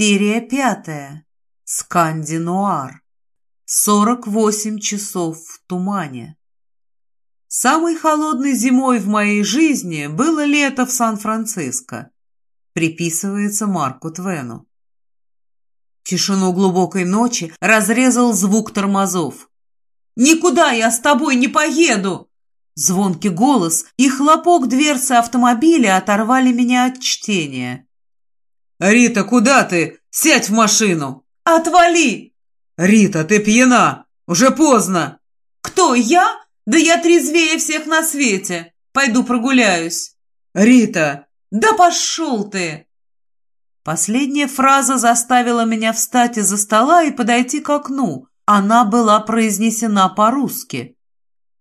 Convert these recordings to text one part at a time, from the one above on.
Серия пятая. Сканди-Нуар. 48 часов в тумане. Самой холодной зимой в моей жизни было лето в Сан-Франциско. Приписывается Марку Твену. Тишину глубокой ночи разрезал звук тормозов. «Никуда я с тобой не поеду!» Звонкий голос и хлопок дверцы автомобиля оторвали меня от чтения. «Рита, куда ты? Сядь в машину!» «Отвали!» «Рита, ты пьяна! Уже поздно!» «Кто, я? Да я трезвее всех на свете! Пойду прогуляюсь!» «Рита!» «Да пошел ты!» Последняя фраза заставила меня встать из-за стола и подойти к окну. Она была произнесена по-русски.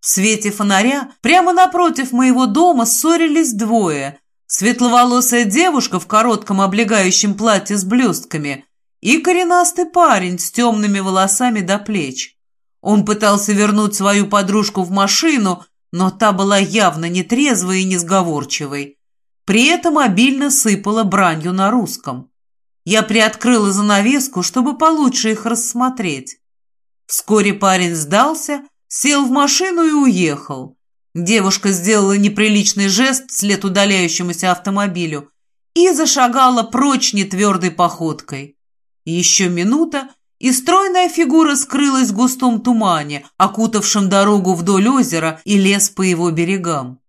В свете фонаря прямо напротив моего дома ссорились двое – Светловолосая девушка в коротком облегающем платье с блестками и коренастый парень с темными волосами до плеч. Он пытался вернуть свою подружку в машину, но та была явно нетрезвой и несговорчивой. При этом обильно сыпала бранью на русском. Я приоткрыла занавеску, чтобы получше их рассмотреть. Вскоре парень сдался, сел в машину и уехал. Девушка сделала неприличный жест вслед удаляющемуся автомобилю и зашагала прочь нетвердой походкой. Еще минута, и стройная фигура скрылась в густом тумане, окутавшем дорогу вдоль озера и лес по его берегам.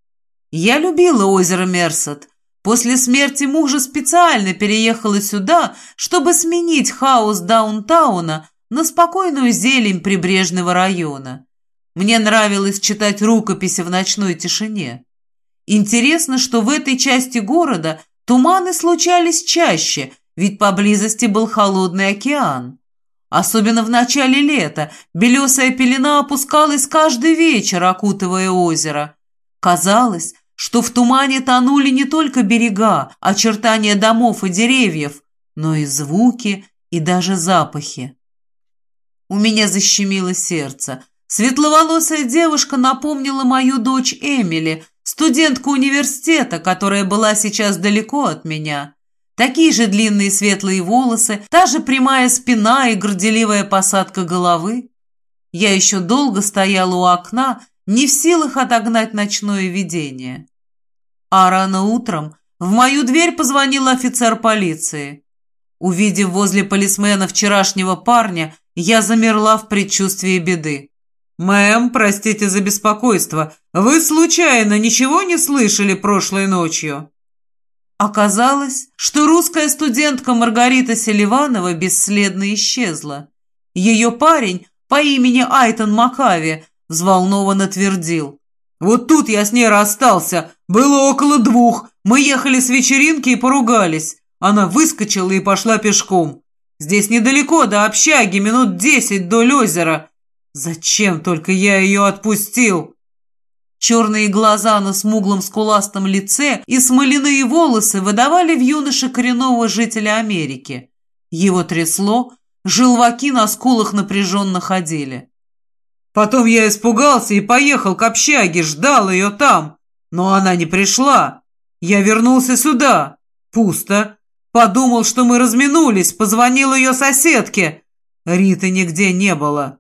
Я любила озеро Мерсет. После смерти мужа специально переехала сюда, чтобы сменить хаос даунтауна на спокойную зелень прибрежного района. Мне нравилось читать рукописи в ночной тишине. Интересно, что в этой части города туманы случались чаще, ведь поблизости был холодный океан. Особенно в начале лета белесая пелена опускалась каждый вечер, окутывая озеро. Казалось, что в тумане тонули не только берега, очертания домов и деревьев, но и звуки, и даже запахи. У меня защемило сердце – Светловолосая девушка напомнила мою дочь Эмили, студентку университета, которая была сейчас далеко от меня. Такие же длинные светлые волосы, та же прямая спина и горделивая посадка головы. Я еще долго стояла у окна, не в силах отогнать ночное видение. А рано утром в мою дверь позвонил офицер полиции. Увидев возле полисмена вчерашнего парня, я замерла в предчувствии беды. «Мэм, простите за беспокойство. Вы случайно ничего не слышали прошлой ночью?» Оказалось, что русская студентка Маргарита Селиванова бесследно исчезла. Ее парень по имени Айтон Макави взволнованно твердил. «Вот тут я с ней расстался. Было около двух. Мы ехали с вечеринки и поругались. Она выскочила и пошла пешком. Здесь недалеко до общаги, минут десять до озера. Зачем только я ее отпустил? Черные глаза на смуглом скуластом лице и смоляные волосы выдавали в юноше коренного жителя Америки. Его трясло, желваки на скулах напряженно ходили. Потом я испугался и поехал к общаге, ждал ее там. Но она не пришла. Я вернулся сюда. Пусто. Подумал, что мы разминулись, позвонил ее соседке. Риты нигде не было.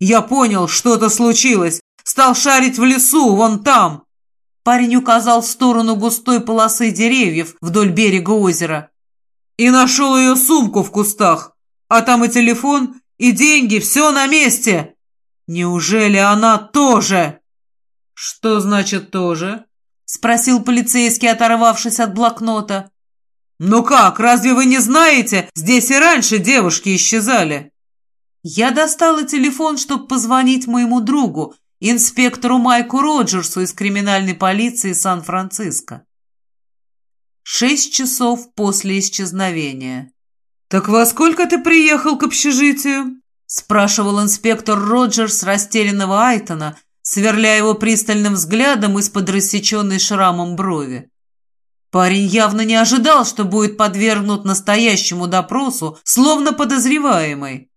Я понял, что-то случилось. Стал шарить в лесу, вон там. Парень указал в сторону густой полосы деревьев вдоль берега озера. И нашел ее сумку в кустах. А там и телефон, и деньги, все на месте. Неужели она тоже? Что значит тоже? Спросил полицейский, оторвавшись от блокнота. «Ну как, разве вы не знаете? Здесь и раньше девушки исчезали». Я достала телефон, чтобы позвонить моему другу, инспектору Майку Роджерсу из криминальной полиции Сан-Франциско. Шесть часов после исчезновения. «Так во сколько ты приехал к общежитию?» спрашивал инспектор Роджерс растерянного Айтона, сверляя его пристальным взглядом из-под рассеченной шрамом брови. Парень явно не ожидал, что будет подвергнут настоящему допросу, словно подозреваемый.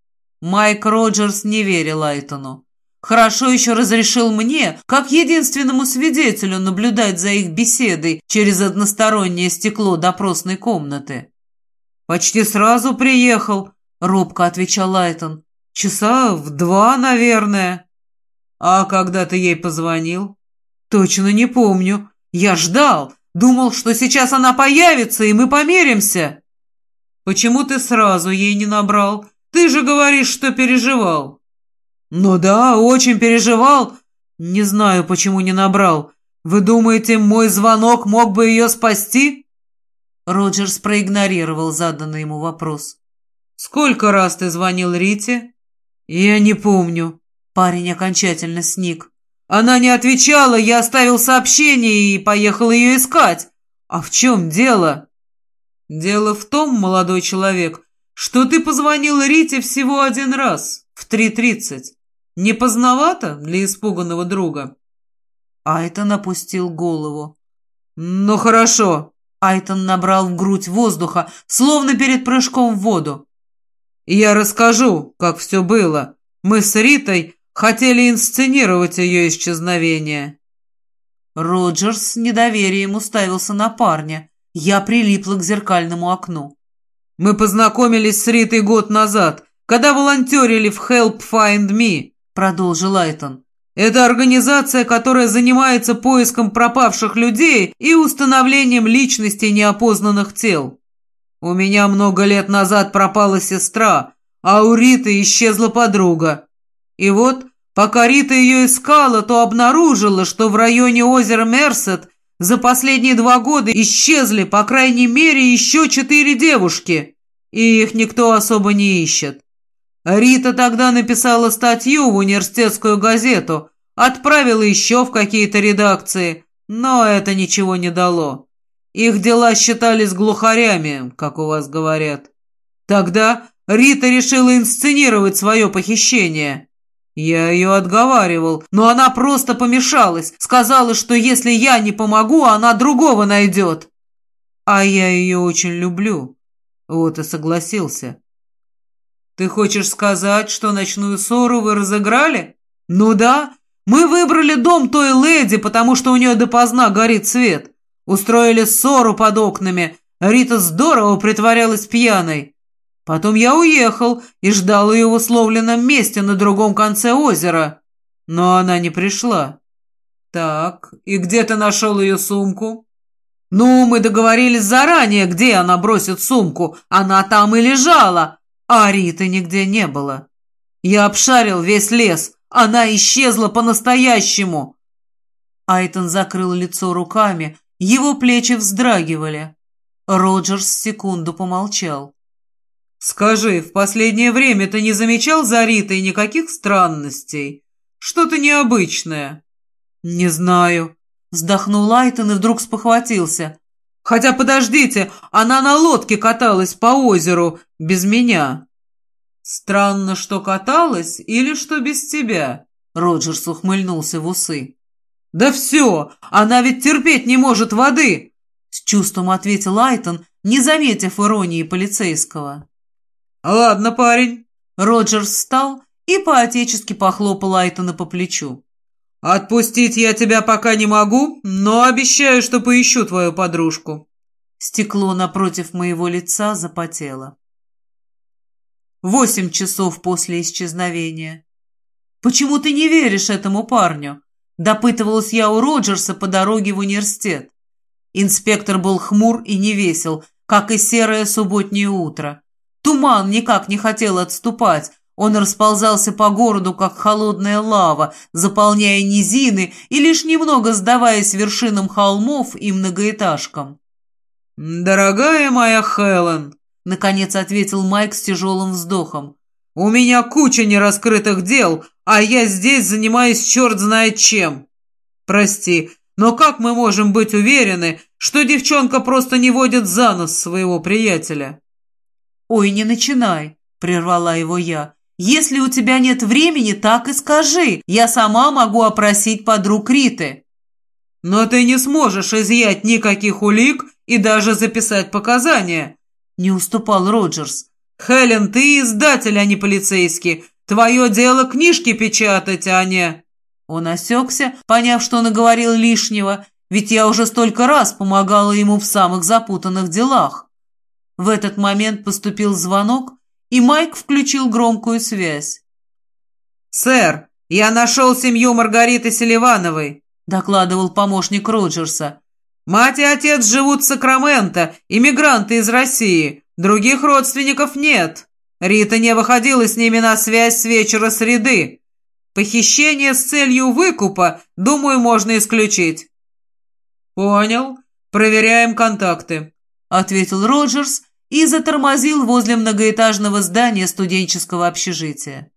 Майк Роджерс не верил Айтону. Хорошо еще разрешил мне, как единственному свидетелю, наблюдать за их беседой через одностороннее стекло допросной комнаты. «Почти сразу приехал», — робко отвечал Лайтон. «Часа в два, наверное». «А когда ты ей позвонил?» «Точно не помню. Я ждал. Думал, что сейчас она появится, и мы помиримся». «Почему ты сразу ей не набрал? Ты же говоришь, что переживал». «Ну да, очень переживал. Не знаю, почему не набрал. Вы думаете, мой звонок мог бы ее спасти?» Роджерс проигнорировал заданный ему вопрос. «Сколько раз ты звонил Рите?» «Я не помню». Парень окончательно сник. «Она не отвечала, я оставил сообщение и поехал ее искать. А в чем дело?» «Дело в том, молодой человек, что ты позвонил Рите всего один раз, в три тридцать. Не поздновато для испуганного друга?» Айтон опустил голову. «Ну хорошо». Айтон набрал в грудь воздуха, словно перед прыжком в воду. «Я расскажу, как все было. Мы с Ритой хотели инсценировать ее исчезновение». Роджерс с недоверием уставился на парня. Я прилипла к зеркальному окну. «Мы познакомились с Ритой год назад, когда волонтерили в Help Find Me», — продолжил Айтон. «Это организация, которая занимается поиском пропавших людей и установлением личности неопознанных тел. У меня много лет назад пропала сестра, а у Риты исчезла подруга. И вот, пока Рита ее искала, то обнаружила, что в районе озера Мерсет за последние два года исчезли, по крайней мере, еще четыре девушки, и их никто особо не ищет. Рита тогда написала статью в университетскую газету, отправила еще в какие-то редакции, но это ничего не дало. Их дела считались глухарями, как у вас говорят. Тогда Рита решила инсценировать свое похищение. Я ее отговаривал, но она просто помешалась, сказала, что если я не помогу, она другого найдет. А я ее очень люблю. Вот и согласился. Ты хочешь сказать, что ночную ссору вы разыграли? Ну да, мы выбрали дом той леди, потому что у нее допоздна горит свет. Устроили ссору под окнами. Рита здорово притворялась пьяной. Потом я уехал и ждал ее в условленном месте на другом конце озера. Но она не пришла. Так, и где ты нашел ее сумку? Ну, мы договорились заранее, где она бросит сумку. Она там и лежала, а Риты нигде не было. Я обшарил весь лес. Она исчезла по-настоящему. Айтон закрыл лицо руками, его плечи вздрагивали. Роджерс секунду помолчал. «Скажи, в последнее время ты не замечал за Ритой никаких странностей? Что-то необычное?» «Не знаю», — вздохнул Лайтон и вдруг спохватился. «Хотя, подождите, она на лодке каталась по озеру, без меня». «Странно, что каталась или что без тебя?» Роджерс ухмыльнулся в усы. «Да все! Она ведь терпеть не может воды!» С чувством ответил Айтон, не заметив иронии полицейского. «Ладно, парень». Роджерс встал и поотечески похлопал Айтона по плечу. «Отпустить я тебя пока не могу, но обещаю, что поищу твою подружку». Стекло напротив моего лица запотело. Восемь часов после исчезновения. «Почему ты не веришь этому парню?» Допытывалась я у Роджерса по дороге в университет. Инспектор был хмур и невесел, как и серое субботнее утро. Туман никак не хотел отступать. Он расползался по городу, как холодная лава, заполняя низины и лишь немного сдаваясь вершинам холмов и многоэтажкам. «Дорогая моя Хелен», — наконец ответил Майк с тяжелым вздохом, «у меня куча нераскрытых дел, а я здесь занимаюсь черт знает чем. Прости, но как мы можем быть уверены, что девчонка просто не водит за нос своего приятеля?» «Ой, не начинай», — прервала его я. «Если у тебя нет времени, так и скажи. Я сама могу опросить подруг Риты». «Но ты не сможешь изъять никаких улик и даже записать показания», — не уступал Роджерс. «Хелен, ты издатель, а не полицейский. Твое дело книжки печатать, а не...» Он осекся, поняв, что наговорил лишнего, ведь я уже столько раз помогала ему в самых запутанных делах. В этот момент поступил звонок, и Майк включил громкую связь. «Сэр, я нашел семью Маргариты Селивановой», — докладывал помощник Роджерса. «Мать и отец живут в Сакраменто, иммигранты из России. Других родственников нет. Рита не выходила с ними на связь с вечера среды. Похищение с целью выкупа, думаю, можно исключить». «Понял. Проверяем контакты», — ответил Роджерс и затормозил возле многоэтажного здания студенческого общежития.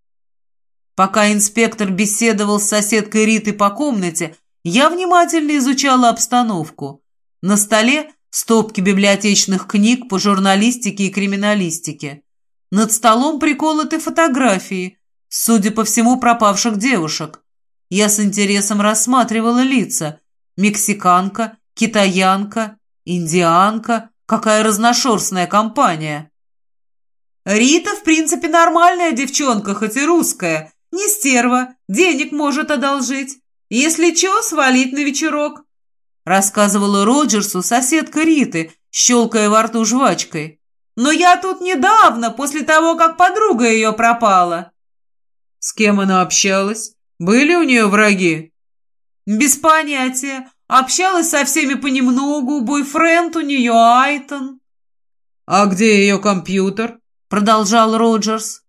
Пока инспектор беседовал с соседкой Риты по комнате, я внимательно изучала обстановку. На столе стопки библиотечных книг по журналистике и криминалистике. Над столом приколоты фотографии, судя по всему, пропавших девушек. Я с интересом рассматривала лица. Мексиканка, китаянка, индианка. Какая разношерстная компания. Рита, в принципе, нормальная девчонка, хоть и русская. Не стерва, денег может одолжить. Если чё, свалить на вечерок. Рассказывала Роджерсу соседка Риты, щелкая во рту жвачкой. Но я тут недавно, после того, как подруга ее пропала. С кем она общалась? Были у нее враги? Без понятия. Общалась со всеми понемногу, бойфренд у нее Айтон. А где ее компьютер? Продолжал Роджерс.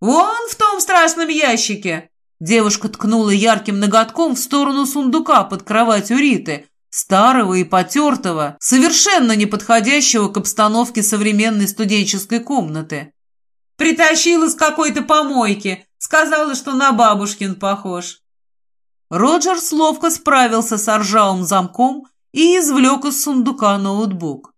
«Вон в том страшном ящике!» Девушка ткнула ярким ноготком в сторону сундука под кроватью Риты, старого и потертого, совершенно не подходящего к обстановке современной студенческой комнаты. «Притащила с какой-то помойки, сказала, что на бабушкин похож». Роджерс ловко справился с ржавым замком и извлек из сундука ноутбук.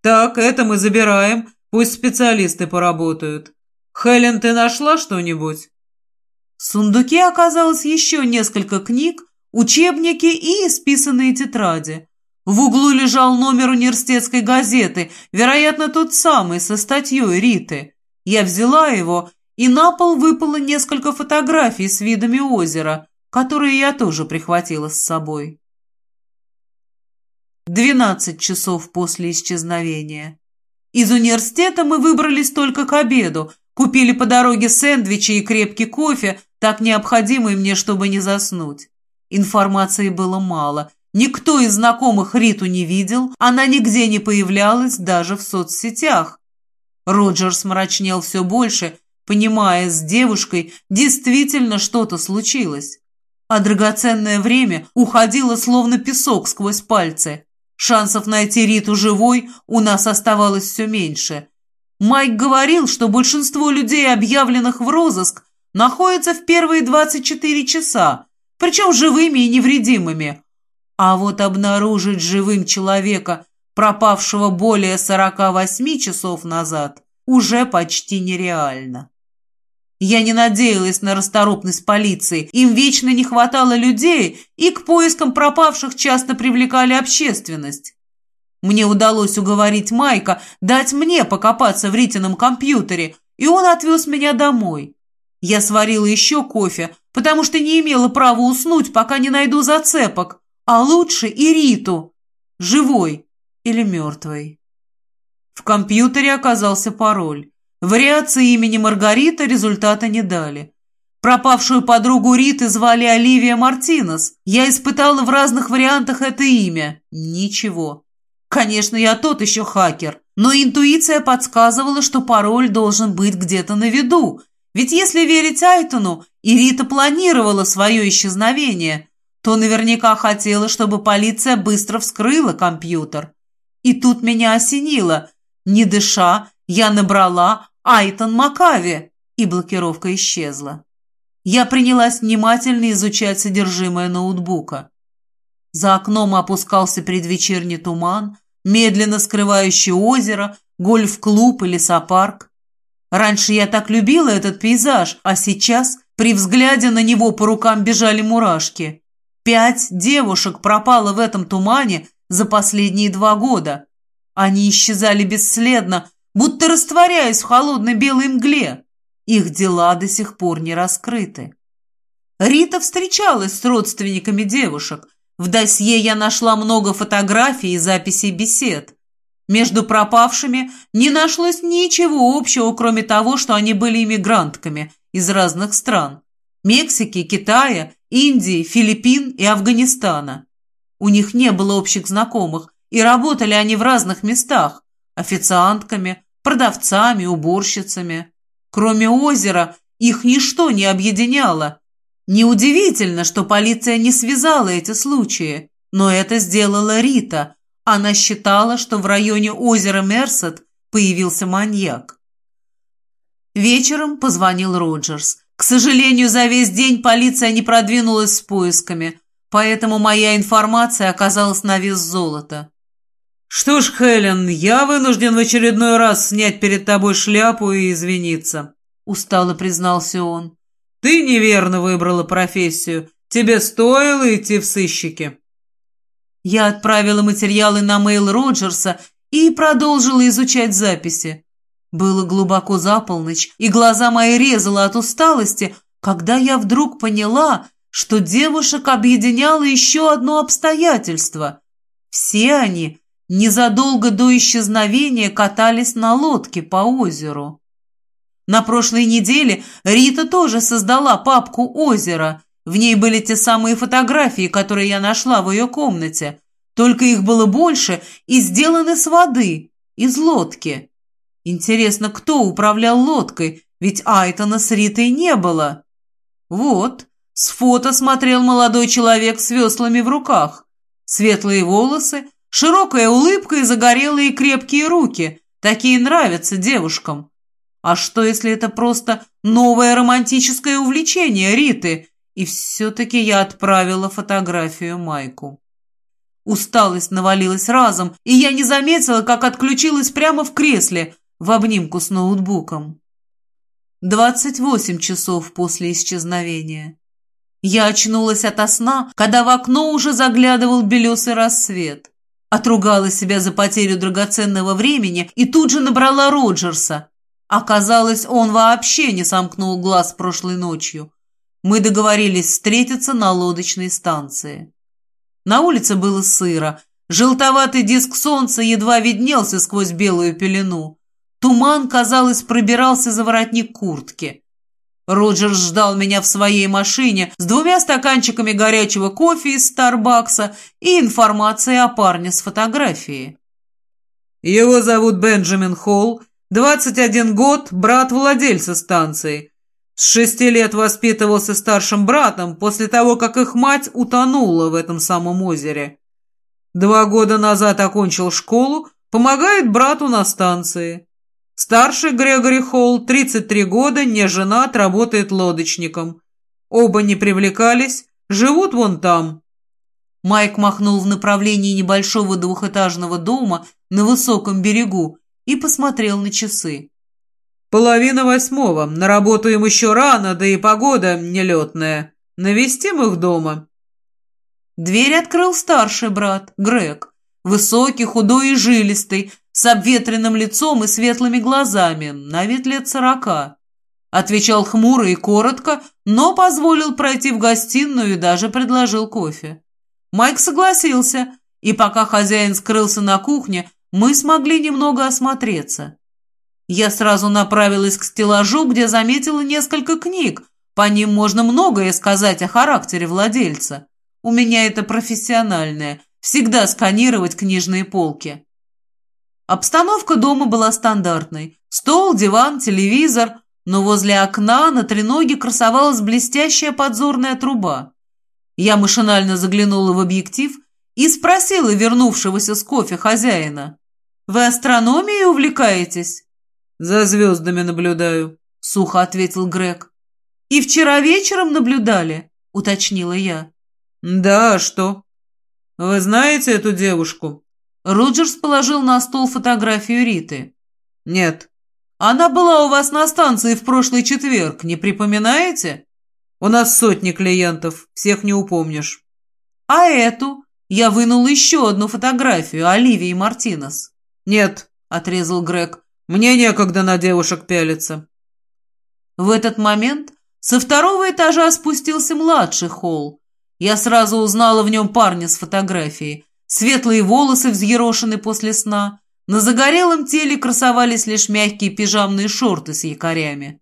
«Так, это мы забираем, пусть специалисты поработают. «Хелен, ты нашла что-нибудь?» В сундуке оказалось еще несколько книг, учебники и исписанные тетради. В углу лежал номер университетской газеты, вероятно, тот самый, со статьей Риты. Я взяла его, и на пол выпало несколько фотографий с видами озера, которые я тоже прихватила с собой. Двенадцать часов после исчезновения. Из университета мы выбрались только к обеду, Купили по дороге сэндвичи и крепкий кофе, так необходимый мне, чтобы не заснуть. Информации было мало. Никто из знакомых Риту не видел, она нигде не появлялась, даже в соцсетях. Роджерс мрачнел все больше, понимая, с девушкой действительно что-то случилось. А драгоценное время уходило словно песок сквозь пальцы. Шансов найти Риту живой у нас оставалось все меньше – Майк говорил, что большинство людей, объявленных в розыск, находятся в первые 24 часа, причем живыми и невредимыми. А вот обнаружить живым человека, пропавшего более 48 часов назад, уже почти нереально. Я не надеялась на расторопность полиции, им вечно не хватало людей, и к поискам пропавших часто привлекали общественность. Мне удалось уговорить Майка дать мне покопаться в Ритином компьютере, и он отвез меня домой. Я сварила еще кофе, потому что не имела права уснуть, пока не найду зацепок, а лучше и Риту, живой или мертвой. В компьютере оказался пароль. Вариации имени Маргарита результата не дали. Пропавшую подругу Риты звали Оливия Мартинес. Я испытала в разных вариантах это имя. Ничего. Конечно, я тот еще хакер, но интуиция подсказывала, что пароль должен быть где-то на виду. Ведь если верить Айтону, и Рита планировала свое исчезновение, то наверняка хотела, чтобы полиция быстро вскрыла компьютер. И тут меня осенило. Не дыша, я набрала Айтон Макави, и блокировка исчезла. Я принялась внимательно изучать содержимое ноутбука. За окном опускался предвечерний туман, медленно скрывающий озеро, гольф-клуб и лесопарк. Раньше я так любила этот пейзаж, а сейчас при взгляде на него по рукам бежали мурашки. Пять девушек пропало в этом тумане за последние два года. Они исчезали бесследно, будто растворяясь в холодной белой мгле. Их дела до сих пор не раскрыты. Рита встречалась с родственниками девушек, в досье я нашла много фотографий и записей бесед. Между пропавшими не нашлось ничего общего, кроме того, что они были иммигрантками из разных стран – Мексики, Китая, Индии, Филиппин и Афганистана. У них не было общих знакомых, и работали они в разных местах – официантками, продавцами, уборщицами. Кроме озера, их ничто не объединяло. Неудивительно, что полиция не связала эти случаи, но это сделала Рита. Она считала, что в районе озера Мерсет появился маньяк. Вечером позвонил Роджерс. К сожалению, за весь день полиция не продвинулась с поисками, поэтому моя информация оказалась на вес золота. «Что ж, Хелен, я вынужден в очередной раз снять перед тобой шляпу и извиниться», — устало признался он. «Ты неверно выбрала профессию. Тебе стоило идти в сыщики». Я отправила материалы на мейл Роджерса и продолжила изучать записи. Было глубоко за полночь, и глаза мои резало от усталости, когда я вдруг поняла, что девушек объединяло еще одно обстоятельство. Все они незадолго до исчезновения катались на лодке по озеру. На прошлой неделе Рита тоже создала папку «Озеро». В ней были те самые фотографии, которые я нашла в ее комнате, только их было больше и сделаны с воды, из лодки. Интересно, кто управлял лодкой, ведь Айтона с Ритой не было. Вот, с фото смотрел молодой человек с веслами в руках. Светлые волосы, широкая улыбка и загорелые крепкие руки. Такие нравятся девушкам. А что, если это просто новое романтическое увлечение Риты? И все-таки я отправила фотографию Майку. Усталость навалилась разом, и я не заметила, как отключилась прямо в кресле, в обнимку с ноутбуком. Двадцать восемь часов после исчезновения. Я очнулась ото сна, когда в окно уже заглядывал белесый рассвет. Отругала себя за потерю драгоценного времени и тут же набрала Роджерса. Оказалось, он вообще не сомкнул глаз прошлой ночью. Мы договорились встретиться на лодочной станции. На улице было сыро. Желтоватый диск солнца едва виднелся сквозь белую пелену. Туман, казалось, пробирался за воротник куртки. Роджерс ждал меня в своей машине с двумя стаканчиками горячего кофе из Старбакса и информацией о парне с фотографией. «Его зовут Бенджамин Холл, 21 год, брат владельца станции. С шести лет воспитывался старшим братом после того, как их мать утонула в этом самом озере. Два года назад окончил школу, помогает брату на станции. Старший Грегори Холл, 33 года, не женат, работает лодочником. Оба не привлекались, живут вон там. Майк махнул в направлении небольшого двухэтажного дома на высоком берегу и посмотрел на часы. «Половина восьмого. На работу им еще рано, да и погода нелетная. Навестим их дома». Дверь открыл старший брат, Грег. Высокий, худой и жилистый, с обветренным лицом и светлыми глазами, на вид лет сорока. Отвечал хмуро и коротко, но позволил пройти в гостиную и даже предложил кофе. Майк согласился, и пока хозяин скрылся на кухне, мы смогли немного осмотреться. Я сразу направилась к стеллажу, где заметила несколько книг. По ним можно многое сказать о характере владельца. У меня это профессиональное, всегда сканировать книжные полки. Обстановка дома была стандартной. Стол, диван, телевизор, но возле окна на треноге красовалась блестящая подзорная труба. Я машинально заглянула в объектив и спросила вернувшегося с кофе хозяина. «Вы астрономией увлекаетесь?» «За звездами наблюдаю», — сухо ответил Грег. «И вчера вечером наблюдали?» — уточнила я. «Да, а что? Вы знаете эту девушку?» Роджерс положил на стол фотографию Риты. «Нет». «Она была у вас на станции в прошлый четверг, не припоминаете?» «У нас сотни клиентов, всех не упомнишь». «А эту?» Я вынул еще одну фотографию Оливии Мартинес. «Нет», — отрезал Грег, — «мне некогда на девушек пялиться». В этот момент со второго этажа спустился младший холл. Я сразу узнала в нем парня с фотографией. Светлые волосы взъерошены после сна, На загорелом теле красовались лишь мягкие пижамные шорты с якорями.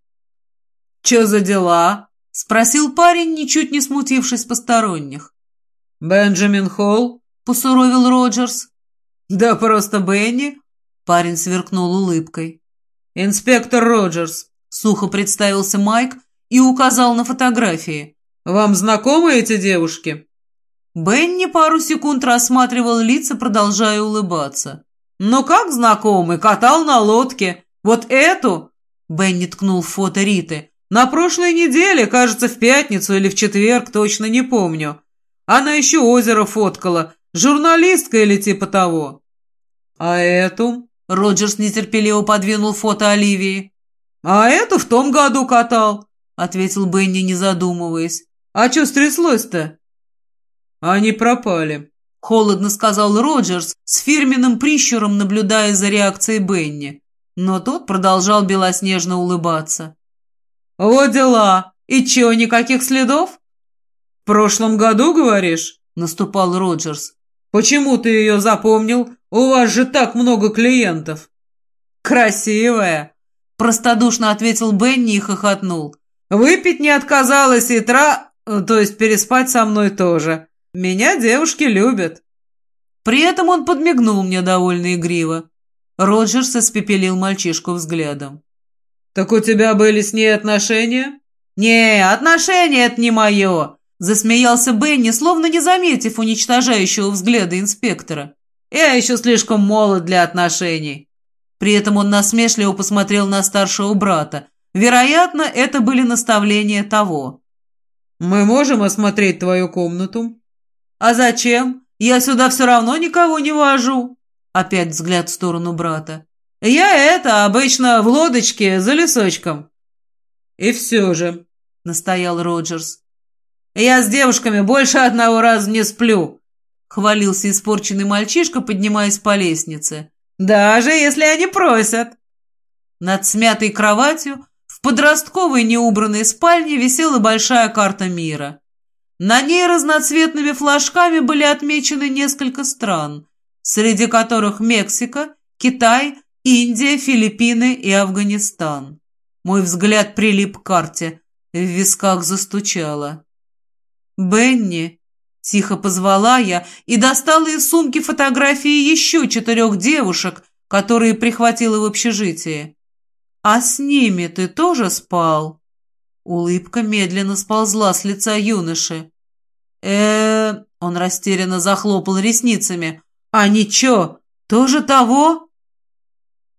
«Че за дела?» — спросил парень, ничуть не смутившись посторонних. «Бенджамин Холл?» — посуровил Роджерс. «Да просто Бенни», — парень сверкнул улыбкой. «Инспектор Роджерс», — сухо представился Майк и указал на фотографии. «Вам знакомы эти девушки?» Бенни пару секунд рассматривал лица, продолжая улыбаться. «Ну как знакомый? Катал на лодке. Вот эту?» Бенни ткнул в фото Риты. «На прошлой неделе, кажется, в пятницу или в четверг, точно не помню. Она еще озеро фоткала. Журналистка или типа того». «А эту?» Роджерс нетерпеливо подвинул фото Оливии. «А эту в том году катал», — ответил Бенни, не задумываясь. «А что стряслось-то?» «Они пропали», — холодно сказал Роджерс, с фирменным прищуром наблюдая за реакцией Бенни. Но тот продолжал белоснежно улыбаться. «Вот дела! И чё, никаких следов?» «В прошлом году, говоришь?» — наступал Роджерс. «Почему ты ее запомнил? У вас же так много клиентов!» «Красивая!» — простодушно ответил Бенни и хохотнул. «Выпить не отказалась и тра... то есть переспать со мной тоже. Меня девушки любят». При этом он подмигнул мне довольно игриво. Роджерс испепелил мальчишку взглядом. «Так у тебя были с ней отношения?» «Не, отношения — это не мое!» Засмеялся Бенни, словно не заметив уничтожающего взгляда инспектора. «Я еще слишком молод для отношений». При этом он насмешливо посмотрел на старшего брата. Вероятно, это были наставления того. «Мы можем осмотреть твою комнату?» «А зачем? Я сюда все равно никого не вожу». Опять взгляд в сторону брата. «Я это, обычно в лодочке за лесочком». «И все же», — настоял Роджерс. «Я с девушками больше одного раза не сплю», — хвалился испорченный мальчишка, поднимаясь по лестнице. «Даже если они просят». Над смятой кроватью в подростковой неубранной спальне висела большая карта мира. На ней разноцветными флажками были отмечены несколько стран, среди которых Мексика, Китай, Индия, Филиппины и Афганистан. Мой взгляд прилип к карте, в висках застучало. «Бенни!» – тихо позвала я и достала из сумки фотографии еще четырех девушек, которые прихватила в общежитии. «А с ними ты тоже спал?» Улыбка медленно сползла с лица юноши. э Он растерянно захлопал ресницами. «А ничего, тоже того?»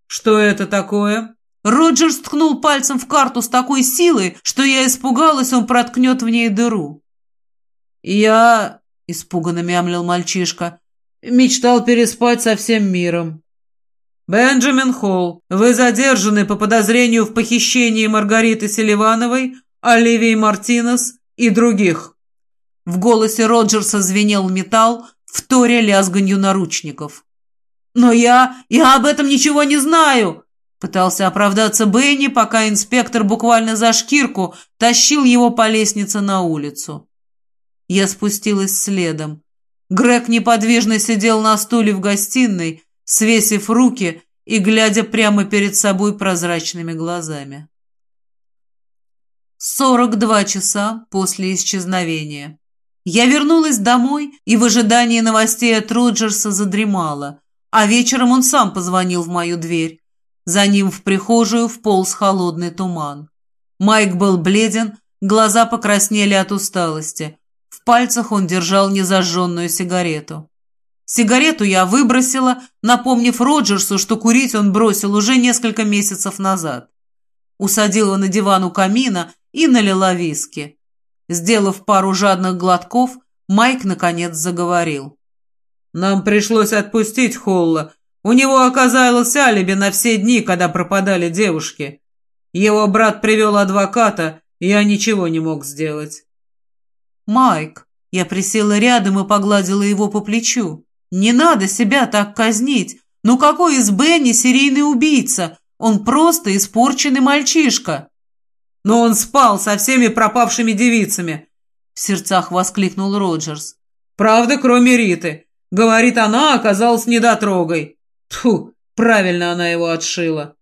«Что это такое?» Роджер ткнул пальцем в карту с такой силой, что я испугалась, он проткнет в ней дыру. «Я...» — испуганно мямлил мальчишка. «Мечтал переспать со всем миром». «Бенджамин Холл, вы задержаны по подозрению в похищении Маргариты Селивановой, Оливии Мартинес и других». В голосе Роджерса звенел металл, вторя лязганью наручников. «Но я... я об этом ничего не знаю!» Пытался оправдаться Бенни, пока инспектор буквально за шкирку тащил его по лестнице на улицу. Я спустилась следом. Грег неподвижно сидел на стуле в гостиной, свесив руки и глядя прямо перед собой прозрачными глазами. Сорок два часа после исчезновения. Я вернулась домой и в ожидании новостей от Роджерса задремала, а вечером он сам позвонил в мою дверь. За ним в прихожую вполз холодный туман. Майк был бледен, глаза покраснели от усталости. В пальцах он держал незажженную сигарету. Сигарету я выбросила, напомнив Роджерсу, что курить он бросил уже несколько месяцев назад. Усадила на диван у камина и налила виски. Сделав пару жадных глотков, Майк наконец заговорил. «Нам пришлось отпустить Холла. У него оказалось алиби на все дни, когда пропадали девушки. Его брат привел адвоката, и я ничего не мог сделать». «Майк!» Я присела рядом и погладила его по плечу. «Не надо себя так казнить! Ну какой из Бенни серийный убийца? Он просто испорченный мальчишка!» «Но он спал со всеми пропавшими девицами!» В сердцах воскликнул Роджерс. «Правда, кроме Риты. Говорит, она оказалась недотрогой. Тьфу, Правильно она его отшила.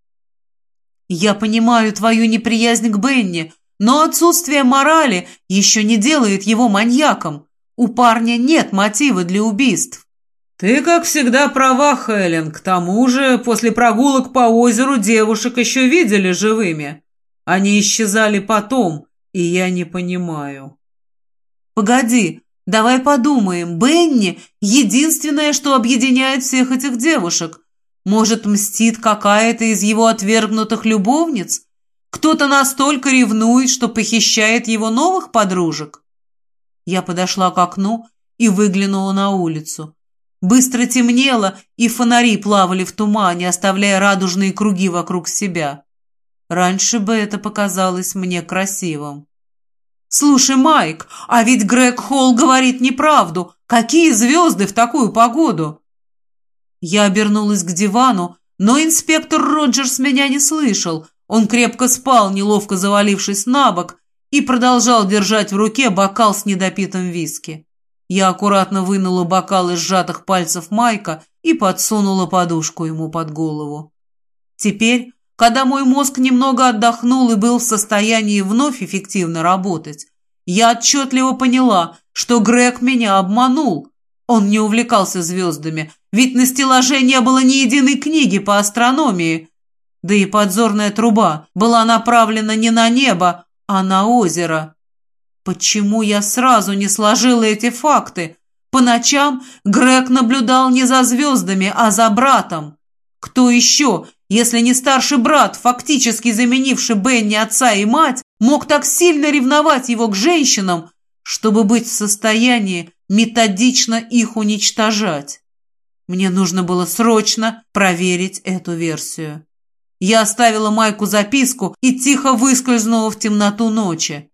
Я понимаю твою неприязнь к Бенни, но отсутствие морали еще не делает его маньяком. У парня нет мотива для убийств. Ты, как всегда, права, Хелен. К тому же, после прогулок по озеру девушек еще видели живыми. Они исчезали потом, и я не понимаю. Погоди, давай подумаем. Бенни — единственное, что объединяет всех этих девушек. Может, мстит какая-то из его отвергнутых любовниц? Кто-то настолько ревнует, что похищает его новых подружек? Я подошла к окну и выглянула на улицу. Быстро темнело, и фонари плавали в тумане, оставляя радужные круги вокруг себя. Раньше бы это показалось мне красивым. «Слушай, Майк, а ведь Грег Холл говорит неправду. Какие звезды в такую погоду?» Я обернулась к дивану, но инспектор Роджерс меня не слышал. Он крепко спал, неловко завалившись на бок, и продолжал держать в руке бокал с недопитым виски. Я аккуратно вынула бокал из сжатых пальцев Майка и подсунула подушку ему под голову. Теперь, когда мой мозг немного отдохнул и был в состоянии вновь эффективно работать, я отчетливо поняла, что Грег меня обманул. Он не увлекался звездами, ведь на стеллаже не было ни единой книги по астрономии. Да и подзорная труба была направлена не на небо, а на озеро. Почему я сразу не сложила эти факты? По ночам Грег наблюдал не за звездами, а за братом. Кто еще, если не старший брат, фактически заменивший Бенни отца и мать, мог так сильно ревновать его к женщинам, чтобы быть в состоянии методично их уничтожать? Мне нужно было срочно проверить эту версию. Я оставила Майку записку и тихо выскользнула в темноту ночи.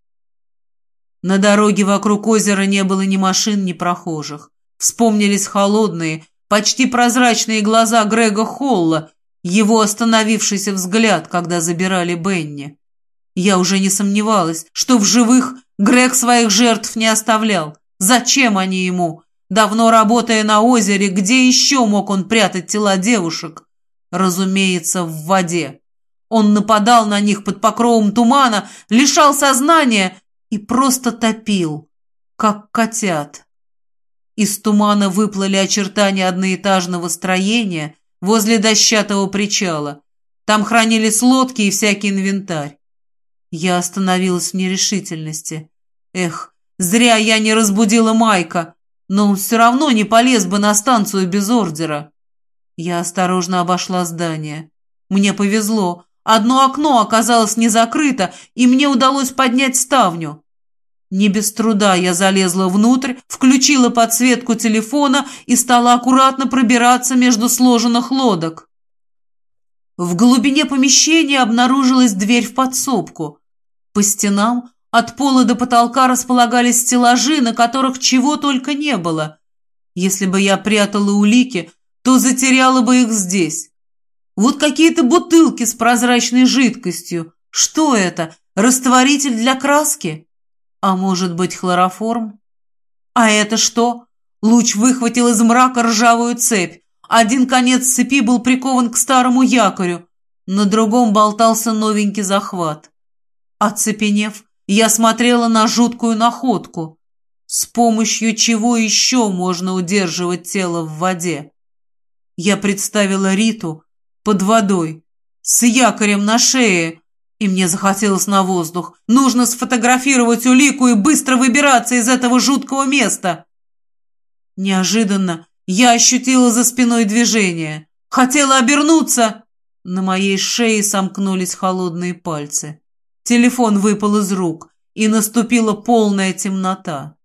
На дороге вокруг озера не было ни машин, ни прохожих. Вспомнились холодные, почти прозрачные глаза Грега Холла, его остановившийся взгляд, когда забирали Бенни. Я уже не сомневалась, что в живых Грег своих жертв не оставлял. Зачем они ему? Давно работая на озере, где еще мог он прятать тела девушек? Разумеется, в воде. Он нападал на них под покровом тумана, лишал сознания и просто топил, как котят. Из тумана выплыли очертания одноэтажного строения возле дощатого причала. Там хранились лодки и всякий инвентарь. Я остановилась в нерешительности. Эх, зря я не разбудила Майка, но он все равно не полез бы на станцию без ордера. Я осторожно обошла здание. Мне повезло. Одно окно оказалось не закрыто, и мне удалось поднять ставню. Не без труда я залезла внутрь, включила подсветку телефона и стала аккуратно пробираться между сложенных лодок. В глубине помещения обнаружилась дверь в подсобку. По стенам от пола до потолка располагались стеллажи, на которых чего только не было. Если бы я прятала улики, то затеряла бы их здесь. Вот какие-то бутылки с прозрачной жидкостью. Что это? Растворитель для краски? А может быть, хлороформ? А это что? Луч выхватил из мрака ржавую цепь. Один конец цепи был прикован к старому якорю, на другом болтался новенький захват. Оцепенев, я смотрела на жуткую находку. С помощью чего еще можно удерживать тело в воде? Я представила Риту под водой, с якорем на шее, и мне захотелось на воздух. Нужно сфотографировать улику и быстро выбираться из этого жуткого места. Неожиданно я ощутила за спиной движение. Хотела обернуться. На моей шее сомкнулись холодные пальцы. Телефон выпал из рук, и наступила полная темнота.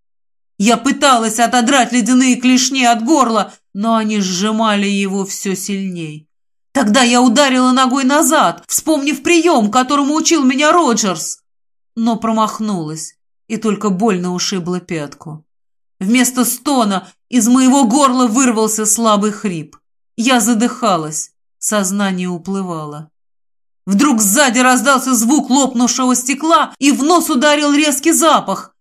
Я пыталась отодрать ледяные клешни от горла, но они сжимали его все сильней. Тогда я ударила ногой назад, вспомнив прием, которому учил меня Роджерс. Но промахнулась и только больно ушибла пятку. Вместо стона из моего горла вырвался слабый хрип. Я задыхалась, сознание уплывало. Вдруг сзади раздался звук лопнувшего стекла, и в нос ударил резкий запах.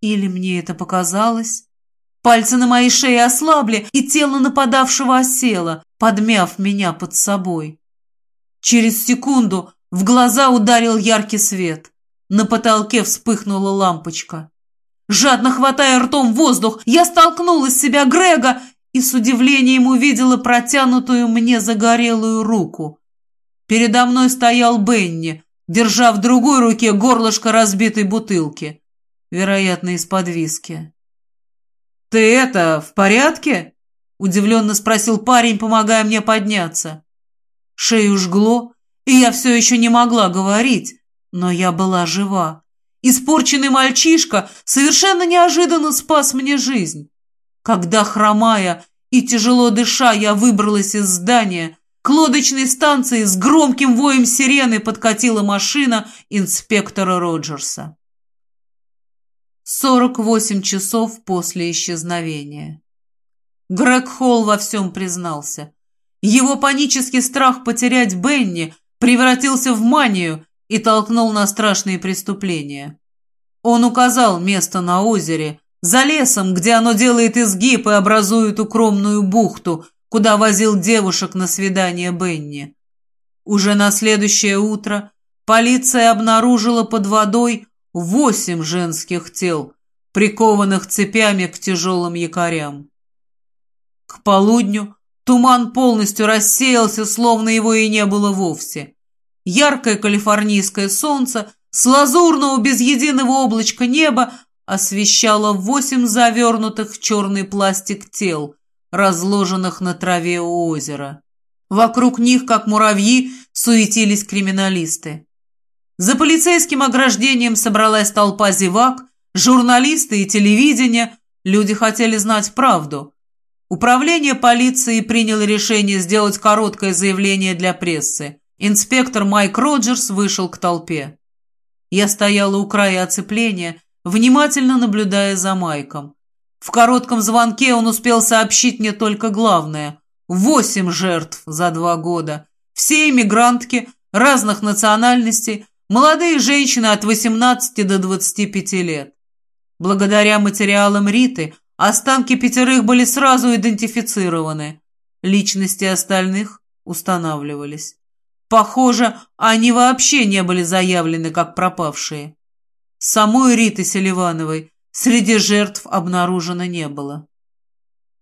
Или мне это показалось? Пальцы на моей шее ослабли, и тело нападавшего осело. Подмяв меня под собой. Через секунду в глаза ударил яркий свет. На потолке вспыхнула лампочка. Жадно хватая ртом воздух, я столкнула с себя Грега и с удивлением увидела протянутую мне загорелую руку. Передо мной стоял Бенни, держа в другой руке горлышко разбитой бутылки, вероятно, из-под виски. «Ты это, в порядке?» – удивленно спросил парень, помогая мне подняться. Шею жгло, и я все еще не могла говорить, но я была жива. Испорченный мальчишка совершенно неожиданно спас мне жизнь. Когда, хромая и тяжело дыша, я выбралась из здания, к лодочной станции с громким воем сирены подкатила машина инспектора Роджерса. 48 часов после исчезновения. Грег Холл во всем признался. Его панический страх потерять Бенни превратился в манию и толкнул на страшные преступления. Он указал место на озере, за лесом, где оно делает изгиб и образует укромную бухту, куда возил девушек на свидание Бенни. Уже на следующее утро полиция обнаружила под водой восемь женских тел, прикованных цепями к тяжелым якорям. К полудню туман полностью рассеялся, словно его и не было вовсе. Яркое калифорнийское солнце с лазурного без единого облачка неба освещало восемь завернутых в черный пластик тел, разложенных на траве у озера. Вокруг них, как муравьи, суетились криминалисты. За полицейским ограждением собралась толпа зевак, журналисты и телевидение. Люди хотели знать правду. Управление полиции приняло решение сделать короткое заявление для прессы. Инспектор Майк Роджерс вышел к толпе. Я стояла у края оцепления, внимательно наблюдая за Майком. В коротком звонке он успел сообщить мне только главное. Восемь жертв за два года. Все иммигрантки, разных национальностей, молодые женщины от 18 до 25 лет. Благодаря материалам Риты останки пятерых были сразу идентифицированы. Личности остальных устанавливались. Похоже, они вообще не были заявлены как пропавшие. Самой Риты Селивановой среди жертв обнаружено не было.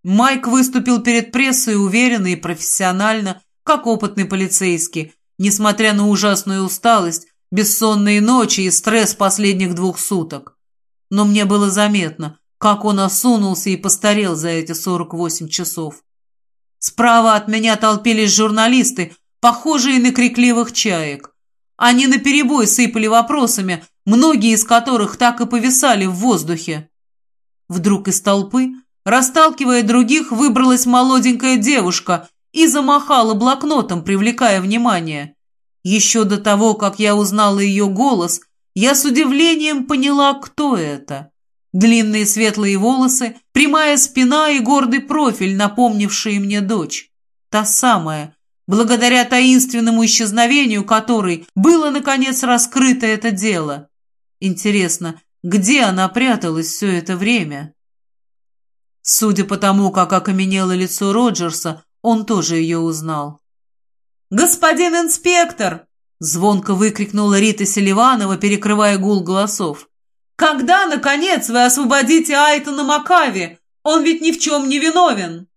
Майк выступил перед прессой уверенно и профессионально, как опытный полицейский, несмотря на ужасную усталость, бессонные ночи и стресс последних двух суток. Но мне было заметно, как он осунулся и постарел за эти 48 часов. Справа от меня толпились журналисты, похожие на крикливых чаек. Они наперебой сыпали вопросами, многие из которых так и повисали в воздухе. Вдруг из толпы, расталкивая других, выбралась молоденькая девушка и замахала блокнотом, привлекая внимание. Еще до того, как я узнала ее голос, я с удивлением поняла, кто это. Длинные светлые волосы, прямая спина и гордый профиль, напомнившие мне дочь. Та самая, благодаря таинственному исчезновению которой было, наконец, раскрыто это дело. Интересно, где она пряталась все это время? Судя по тому, как окаменело лицо Роджерса, он тоже ее узнал. «Господин инспектор!» — звонко выкрикнула Рита Селиванова, перекрывая гул голосов. «Когда, наконец, вы освободите Айтона Макави? Он ведь ни в чем не виновен!»